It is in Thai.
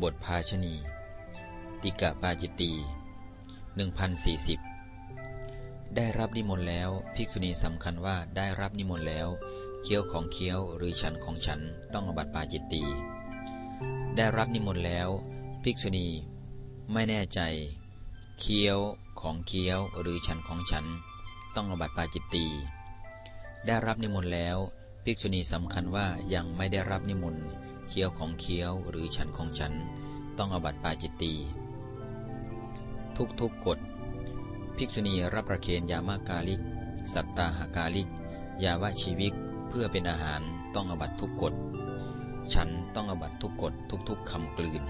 บทภาชณี ติกะปาจิตตี1040 ได้รับนิมนต์แล้ว ภิกษุณีสำคัญว่าได้รับนิมนต์แล้ว เคี้ยวของเคี้ยวหรือฉันของฉันต้องอบัตปาจิตตี ได้รับนิมนต์แล้ว ภิกษุณี ไม่แน่ใจ เคี้ยวของเคี้ยวหรือฉันของฉัน ต้องอบัตปาจิตตี ได้รับนิมนต์แล้ว ภิกษุณีสำคัญว่ายังไม่ได้รับนิมนต์ เคี้ยวของเคี้ยวหรือฉันของฉันต้องอบัติปาจิตตีทุกทุกกฎภิกษุณีรับประเคนยามากาลิก สัตตาหากาลิก ยาวะชีวิกเพื่อเป็นอาหารต้องอบัตทุกกฎ ฉันต้องอบัตทุกกฎทุกๆคำกลืน